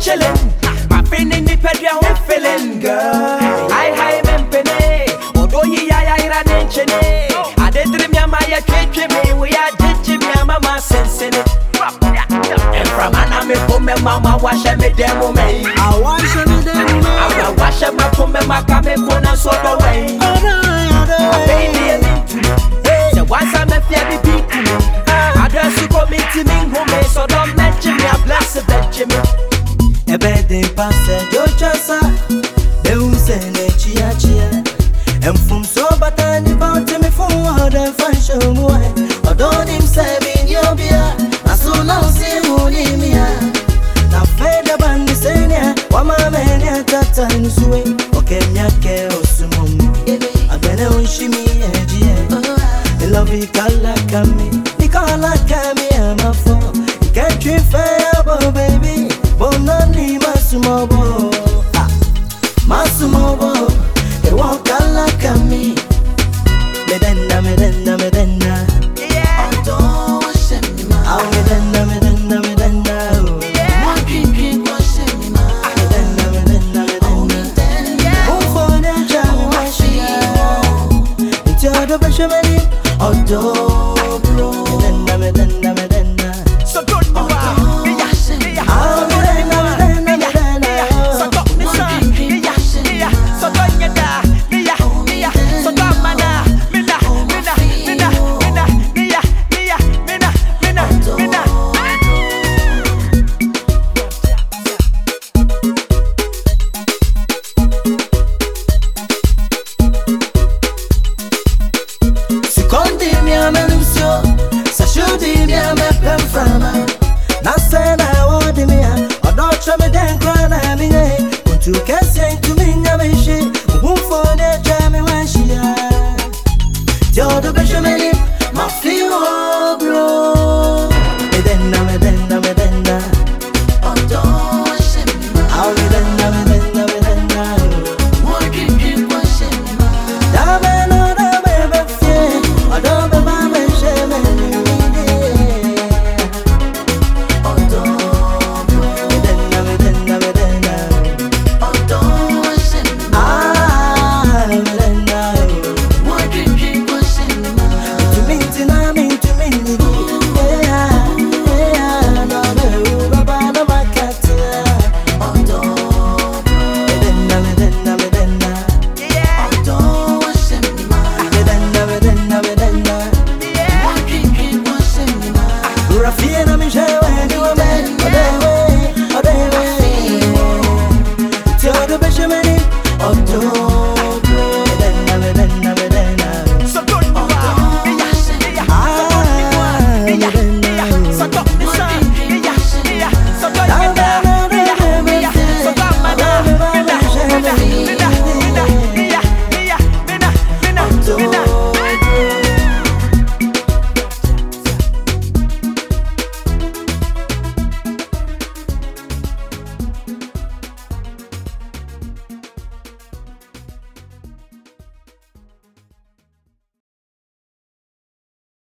chillin'. My feeling the pedria we feeling girl. Hi hi mempene. Odo yi ya ya ira nenchene. Ade dream ya ma ya me. We are ditch me ya mama sensene. And from ana me come mama wash me demo me. I you to do me. Awa wash my come ma kame kona so the way. Tata ni suwe Oke myake osumum Abene unshimi ejie Me love you kala kami Ni kala kami amafo Iketri fair bo baby Bonani masumobo ah, Masumobo They walk do que é sente